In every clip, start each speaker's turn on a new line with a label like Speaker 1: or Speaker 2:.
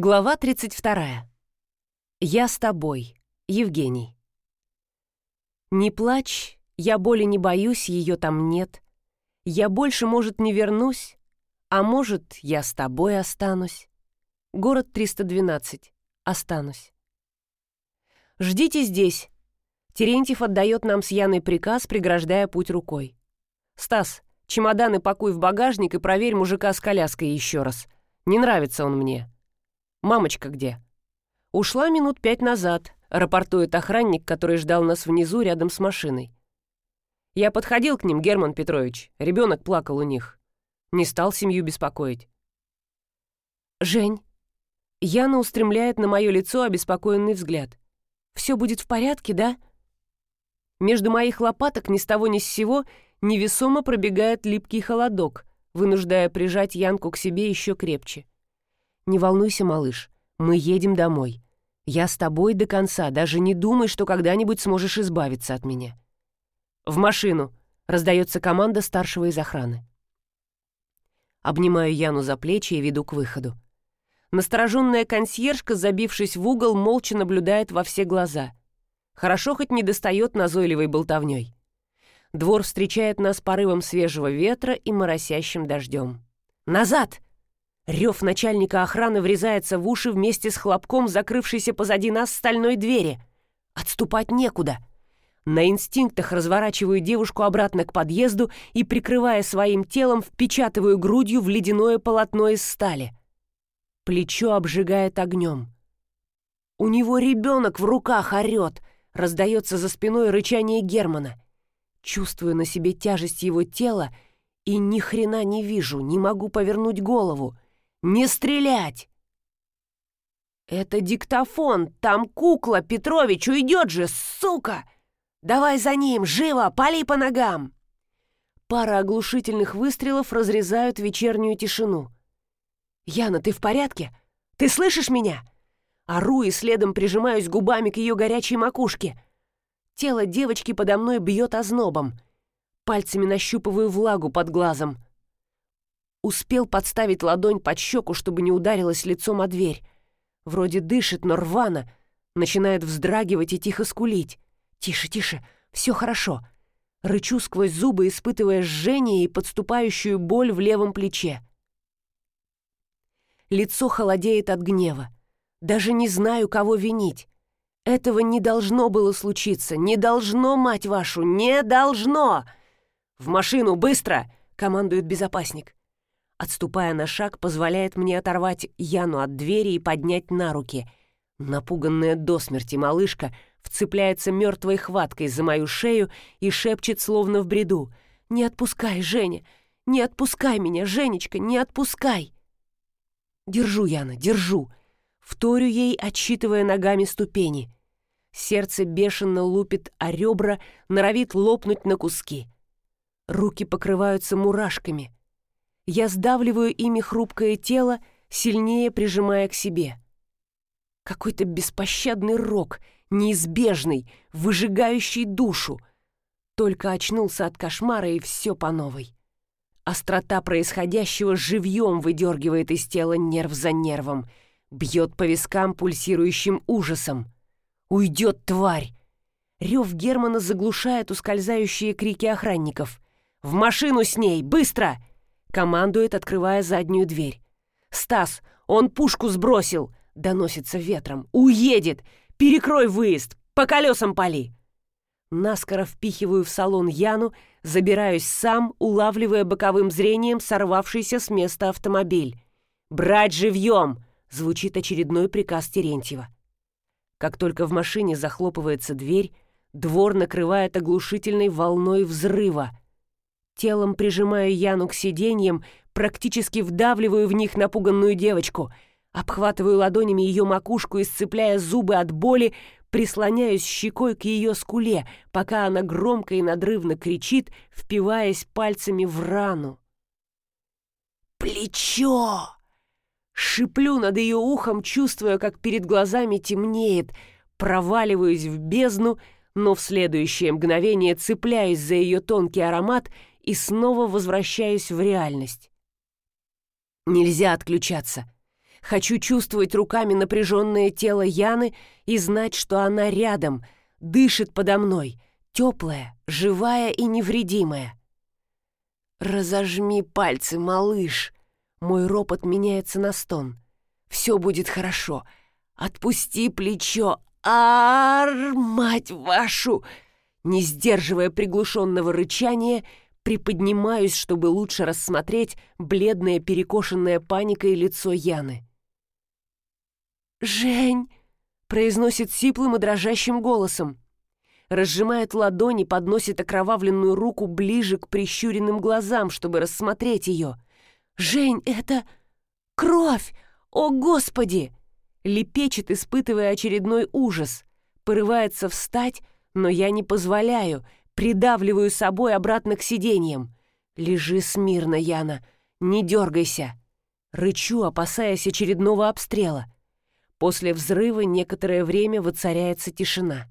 Speaker 1: Глава 32. Я с тобой. Евгений. Не плачь, я боли не боюсь, ее там нет. Я больше, может, не вернусь, а может, я с тобой останусь. Город 312. Останусь. Ждите здесь. Терентьев отдает нам с Яной приказ, преграждая путь рукой. Стас, чемоданы пакуй в багажник и проверь мужика с коляской еще раз. Не нравится он мне. Мамочка где? Ушла минут пять назад, рапортует охранник, который ждал нас внизу рядом с машиной. Я подходил к ним, Герман Петрович. Ребенок плакал у них. Не стал семью беспокоить. «Жень». Яна устремляет на мое лицо обеспокоенный взгляд. «Все будет в порядке, да?» Между моих лопаток ни с того ни с сего невесомо пробегает липкий холодок, вынуждая прижать Янку к себе еще крепче. «Не волнуйся, малыш, мы едем домой. Я с тобой до конца, даже не думай, что когда-нибудь сможешь избавиться от меня». «В машину!» — раздается команда старшего из охраны. Обнимаю Яну за плечи и веду к выходу. Настороженная консьержка, забившись в угол, молча наблюдает во все глаза. Хорошо хоть не достает назойливой болтовней. Двор встречает нас порывом свежего ветра и моросящим дождем. «Назад!» Рев начальника охраны врезается в уши вместе с хлопком, закрывшейся позади нас стальной двери. Отступать некуда. На инстинктах разворачиваю девушку обратно к подъезду и, прикрывая своим телом, впечатываю грудью в ледяное полотно из стали. Плечо обжигает огнем. У него ребенок в руках орет — Раздается за спиной рычание Германа. Чувствую на себе тяжесть его тела и ни хрена не вижу, не могу повернуть голову. Не стрелять! Это диктофон, там кукла, Петрович, уйдет же, сука! Давай за ним, живо, пали по ногам! Пара оглушительных выстрелов разрезают вечернюю тишину. «Яна, ты в порядке? Ты слышишь меня?» Ору и следом прижимаюсь губами к ее горячей макушке. Тело девочки подо мной бьет ознобом. Пальцами нащупываю влагу под глазом. Успел подставить ладонь под щеку, чтобы не ударилась лицом о дверь. Вроде дышит, но рвано. Начинает вздрагивать и тихо скулить. «Тише, тише, все хорошо». Рычу сквозь зубы, испытывая жжение и подступающую боль в левом плече. Лицо холодеет от гнева. Даже не знаю, кого винить. Этого не должно было случиться. Не должно, мать вашу, не должно! В машину, быстро! командует безопасник. Отступая на шаг, позволяет мне оторвать Яну от двери и поднять на руки. Напуганная до смерти малышка вцепляется мертвой хваткой за мою шею и шепчет, словно в бреду. «Не отпускай, Женя! Не отпускай меня, Женечка, не отпускай!» «Держу, Яна, держу!» Вторю ей, отсчитывая ногами ступени. Сердце бешено лупит, а ребра норовит лопнуть на куски. Руки покрываются мурашками. Я сдавливаю ими хрупкое тело, сильнее прижимая к себе. Какой-то беспощадный рок, неизбежный, выжигающий душу. Только очнулся от кошмара, и все по новой. Острота происходящего живьем выдергивает из тела нерв за нервом — Бьет по вискам пульсирующим ужасом. «Уйдет, тварь!» Рев Германа заглушает ускользающие крики охранников. «В машину с ней! Быстро!» Командует, открывая заднюю дверь. «Стас, он пушку сбросил!» Доносится ветром. «Уедет! Перекрой выезд! По колесам пали!» Наскоро впихиваю в салон Яну, забираюсь сам, улавливая боковым зрением сорвавшийся с места автомобиль. «Брать живьем!» звучит очередной приказ Терентьева. Как только в машине захлопывается дверь, двор накрывает оглушительной волной взрыва. Телом прижимаю Яну к сиденьям, практически вдавливаю в них напуганную девочку, обхватываю ладонями ее макушку и, сцепляя зубы от боли, прислоняюсь щекой к ее скуле, пока она громко и надрывно кричит, впиваясь пальцами в рану. «Плечо!» Шиплю над ее ухом, чувствуя, как перед глазами темнеет, проваливаюсь в бездну, но в следующее мгновение цепляюсь за ее тонкий аромат и снова возвращаюсь в реальность. Нельзя отключаться. Хочу чувствовать руками напряженное тело Яны и знать, что она рядом, дышит подо мной, теплая, живая и невредимая. «Разожми пальцы, малыш!» Мой ропот меняется на стон. «Все будет хорошо. Отпусти плечо. Ар, мать вашу!» Не сдерживая приглушенного рычания, приподнимаюсь, чтобы лучше рассмотреть бледное перекошенное паникой лицо Яны. «Жень!» — произносит сиплым и дрожащим голосом. Разжимает ладони, подносит окровавленную руку ближе к прищуренным глазам, чтобы рассмотреть ее. «Жень, это кровь! О, Господи!» Лепечет, испытывая очередной ужас. Порывается встать, но я не позволяю, придавливаю собой обратно к сиденьям. «Лежи смирно, Яна, не дергайся!» Рычу, опасаясь очередного обстрела. После взрыва некоторое время воцаряется тишина.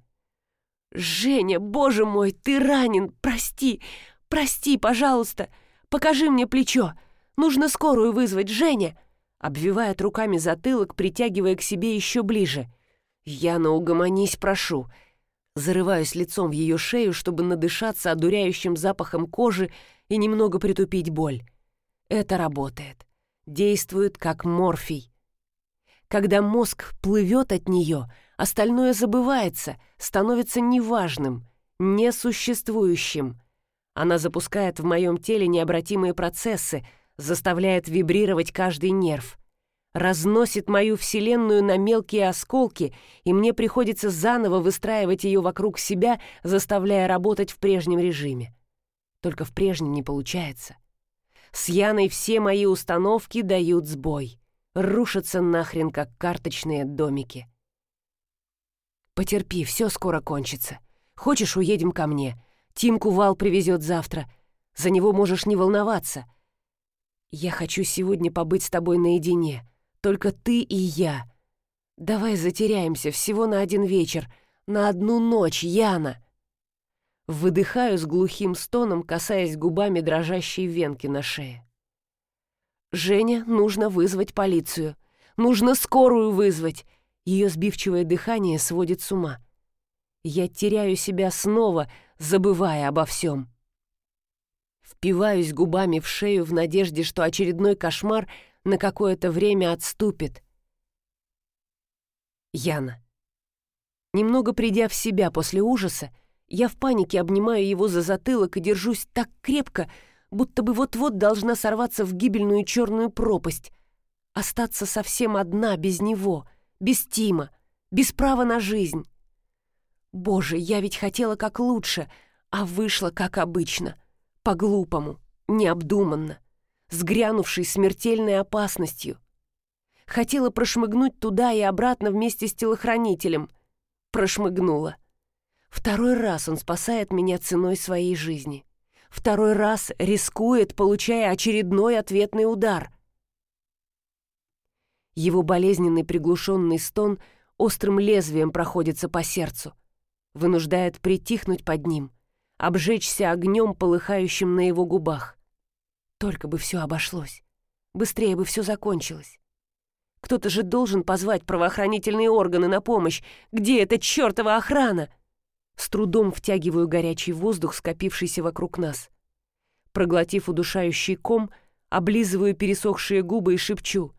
Speaker 1: «Женя, боже мой, ты ранен! Прости! Прости, пожалуйста! Покажи мне плечо! Нужно скорую вызвать, Женя!» Обвивает руками затылок, притягивая к себе еще ближе. «Яна, угомонись, прошу!» Зарываюсь лицом в ее шею, чтобы надышаться одуряющим запахом кожи и немного притупить боль. Это работает. Действует как морфий. Когда мозг плывет от нее, остальное забывается, становится неважным, несуществующим. Она запускает в моем теле необратимые процессы, заставляет вибрировать каждый нерв. Разносит мою вселенную на мелкие осколки, и мне приходится заново выстраивать ее вокруг себя, заставляя работать в прежнем режиме. Только в прежнем не получается. С Яной все мои установки дают сбой рушатся нахрен, как карточные домики. Потерпи, все скоро кончится. Хочешь, уедем ко мне. Тимку Вал привезет завтра. За него можешь не волноваться. Я хочу сегодня побыть с тобой наедине. Только ты и я. Давай затеряемся всего на один вечер, на одну ночь, Яна. Выдыхаю с глухим стоном, касаясь губами дрожащей венки на шее. «Женя, нужно вызвать полицию. Нужно скорую вызвать!» Ее сбивчивое дыхание сводит с ума. Я теряю себя снова, забывая обо всем. Впиваюсь губами в шею в надежде, что очередной кошмар на какое-то время отступит. Яна. Немного придя в себя после ужаса, я в панике обнимаю его за затылок и держусь так крепко, будто бы вот-вот должна сорваться в гибельную черную пропасть, остаться совсем одна без него, без Тима, без права на жизнь. Боже, я ведь хотела как лучше, а вышло как обычно, по-глупому, необдуманно, с смертельной опасностью. Хотела прошмыгнуть туда и обратно вместе с телохранителем. Прошмыгнула. Второй раз он спасает меня ценой своей жизни второй раз рискует, получая очередной ответный удар. Его болезненный приглушенный стон острым лезвием проходится по сердцу, вынуждает притихнуть под ним, обжечься огнем, полыхающим на его губах. Только бы все обошлось, быстрее бы все закончилось. Кто-то же должен позвать правоохранительные органы на помощь. Где эта чертова охрана? С трудом втягиваю горячий воздух, скопившийся вокруг нас. Проглотив удушающий ком, облизываю пересохшие губы и шепчу.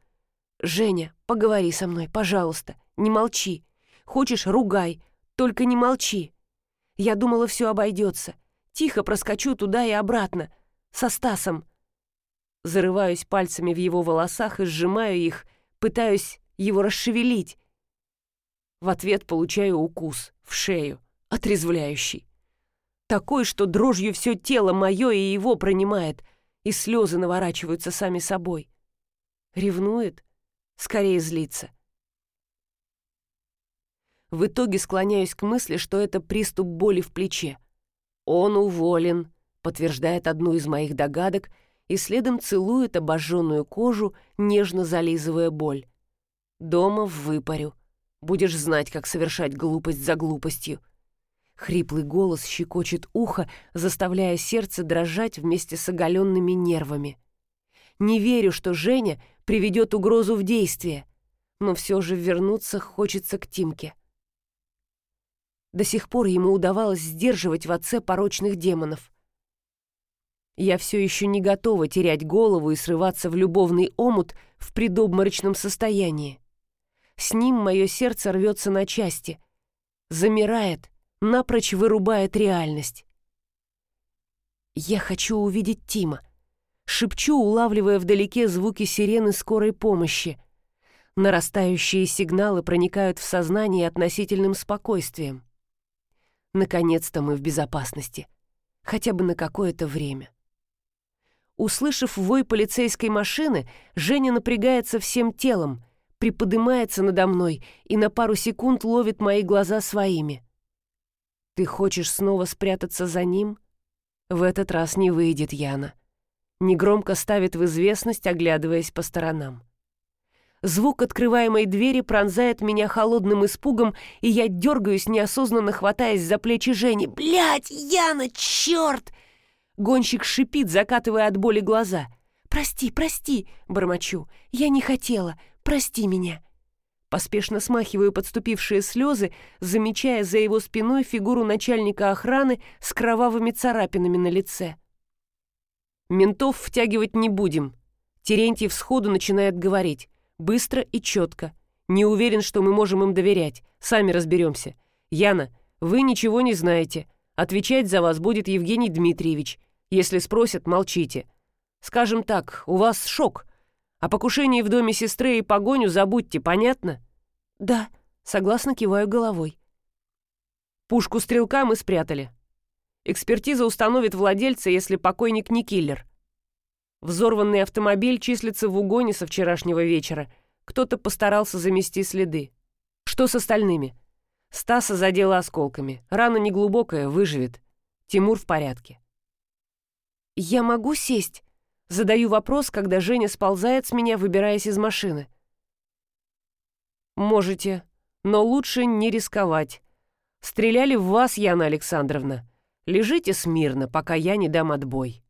Speaker 1: «Женя, поговори со мной, пожалуйста, не молчи. Хочешь, ругай, только не молчи. Я думала, все обойдется. Тихо проскочу туда и обратно. Со Стасом». Зарываюсь пальцами в его волосах и сжимаю их, пытаюсь его расшевелить. В ответ получаю укус в шею отрезвляющий. Такой, что дрожью все тело мое и его пронимает, и слезы наворачиваются сами собой. Ревнует? Скорее злится. В итоге склоняюсь к мысли, что это приступ боли в плече. Он уволен, подтверждает одну из моих догадок, и следом целует обожженную кожу, нежно зализывая боль. Дома в выпарю. Будешь знать, как совершать глупость за глупостью. Хриплый голос щекочет ухо, заставляя сердце дрожать вместе с оголенными нервами. Не верю, что Женя приведет угрозу в действие, но все же вернуться хочется к Тимке. До сих пор ему удавалось сдерживать в отце порочных демонов. Я все еще не готова терять голову и срываться в любовный омут в предобморочном состоянии. С ним мое сердце рвется на части, замирает, напрочь вырубает реальность. Я хочу увидеть Тима. Шепчу, улавливая вдалеке звуки сирены скорой помощи. Нарастающие сигналы проникают в сознание относительным спокойствием. Наконец-то мы в безопасности. Хотя бы на какое-то время. Услышав вой полицейской машины, Женя напрягается всем телом, приподнимается надо мной и на пару секунд ловит мои глаза своими. «Ты хочешь снова спрятаться за ним?» В этот раз не выйдет Яна. Негромко ставит в известность, оглядываясь по сторонам. Звук открываемой двери пронзает меня холодным испугом, и я дергаюсь, неосознанно хватаясь за плечи Жени. «Блядь, Яна, черт!» Гонщик шипит, закатывая от боли глаза. «Прости, прости!» — бормочу. «Я не хотела. Прости меня!» Поспешно смахиваю подступившие слезы, замечая за его спиной фигуру начальника охраны с кровавыми царапинами на лице. «Ментов втягивать не будем». Терентьев сходу начинает говорить. Быстро и четко. Не уверен, что мы можем им доверять. Сами разберемся. Яна, вы ничего не знаете. Отвечать за вас будет Евгений Дмитриевич. Если спросят, молчите. Скажем так, у вас шок. О покушении в доме сестры и погоню забудьте, понятно? Да, согласно киваю головой. Пушку стрелка мы спрятали. Экспертиза установит владельца, если покойник не киллер. Взорванный автомобиль числится в угоне со вчерашнего вечера. Кто-то постарался замести следы. Что с остальными? Стаса задела осколками. Рана неглубокая, выживет. Тимур в порядке. «Я могу сесть?» Задаю вопрос, когда Женя сползает с меня, выбираясь из машины. «Можете, но лучше не рисковать. Стреляли в вас, Яна Александровна. Лежите смирно, пока я не дам отбой».